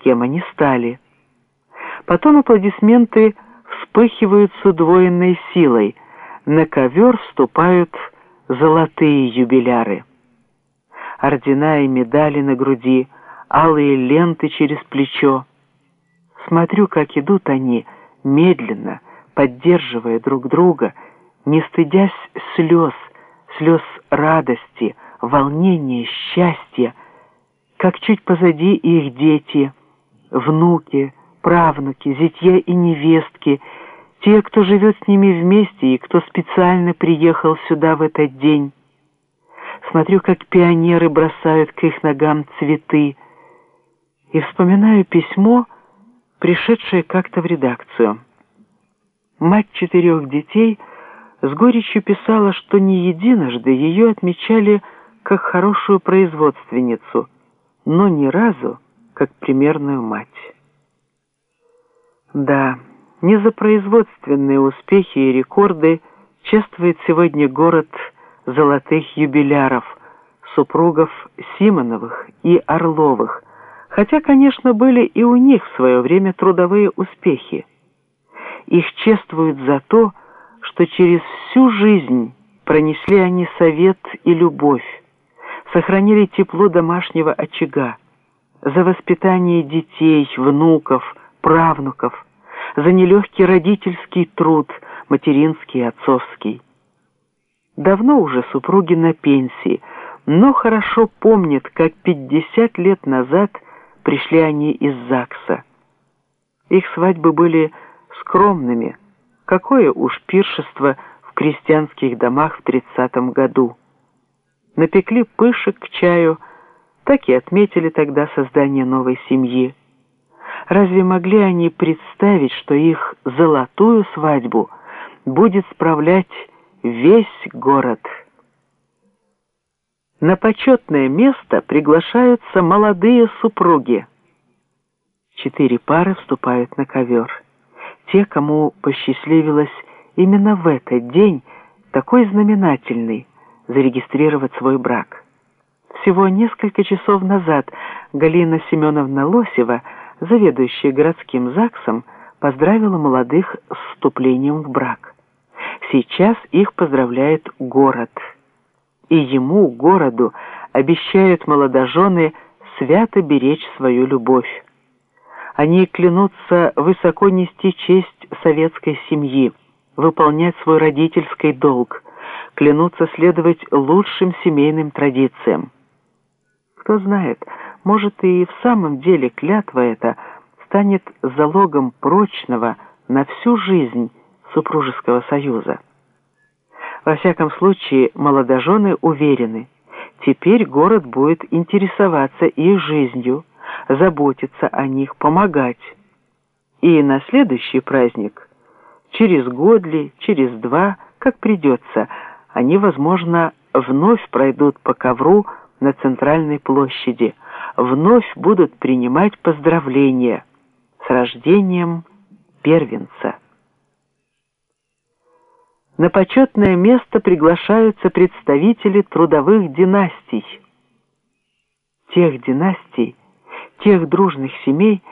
кем они стали. Потом аплодисменты вспыхивают с удвоенной силой. На ковер вступают золотые юбиляры. Ордена и медали на груди, алые ленты через плечо. Смотрю, как идут они, медленно, поддерживая друг друга, не стыдясь слез, слез радости, волнения, счастья, как чуть позади их дети, внуки, правнуки, зятья и невестки, те, кто живет с ними вместе и кто специально приехал сюда в этот день. Смотрю, как пионеры бросают к их ногам цветы, и вспоминаю письмо, пришедшее как-то в редакцию. Мать четырех детей с горечью писала, что не единожды ее отмечали как хорошую производственницу, но ни разу как примерную мать. Да, не за производственные успехи и рекорды чествует сегодня город золотых юбиляров, супругов Симоновых и Орловых, хотя, конечно, были и у них в свое время трудовые успехи. Их чествуют за то, что через всю жизнь пронесли они совет и любовь, сохранили тепло домашнего очага, за воспитание детей, внуков, правнуков, за нелегкий родительский труд, материнский и отцовский. Давно уже супруги на пенсии, но хорошо помнят, как 50 лет назад пришли они из ЗАГСа. Их свадьбы были скромными, какое уж пиршество в крестьянских домах в тридцатом году. Напекли пышек к чаю, так и отметили тогда создание новой семьи. Разве могли они представить, что их золотую свадьбу будет справлять весь город? На почетное место приглашаются молодые супруги. Четыре пары вступают на ковер. Те, кому посчастливилось именно в этот день, такой знаменательный, зарегистрировать свой брак. Всего несколько часов назад Галина Семеновна Лосева – заведующая городским ЗАГСом, поздравила молодых с вступлением в брак. Сейчас их поздравляет город. И ему, городу, обещают молодожены свято беречь свою любовь. Они клянутся высоко нести честь советской семьи, выполнять свой родительский долг, клянутся следовать лучшим семейным традициям. Кто знает, может, и в самом деле клятва эта станет залогом прочного на всю жизнь супружеского союза. Во всяком случае, молодожены уверены, теперь город будет интересоваться их жизнью, заботиться о них, помогать. И на следующий праздник, через год ли, через два, как придется, они, возможно, вновь пройдут по ковру на центральной площади, вновь будут принимать поздравления с рождением первенца. На почетное место приглашаются представители трудовых династий. Тех династий, тех дружных семей,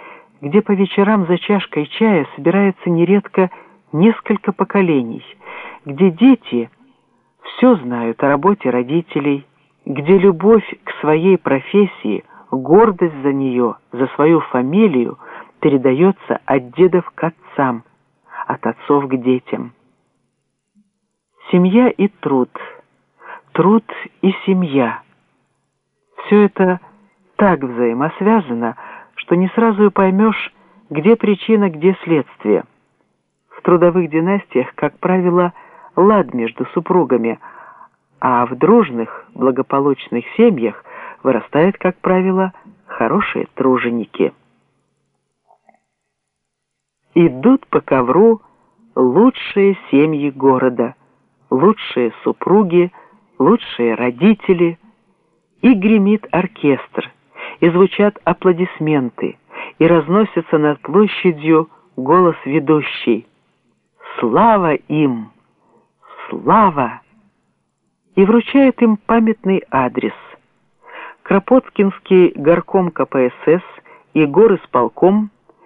где по вечерам за чашкой чая собирается нередко несколько поколений, где дети все знают о работе родителей, где любовь к своей профессии, гордость за нее, за свою фамилию передается от дедов к отцам, от отцов к детям. Семья и труд, труд и семья. Все это так взаимосвязано, что не сразу и поймешь, где причина, где следствие. В трудовых династиях, как правило, лад между супругами – а в дружных, благополучных семьях вырастают, как правило, хорошие труженики. Идут по ковру лучшие семьи города, лучшие супруги, лучшие родители, и гремит оркестр, и звучат аплодисменты, и разносится над площадью голос ведущий. «Слава им! Слава!» И вручает им памятный адрес. Кропоткинский горком КПСС и горы с полком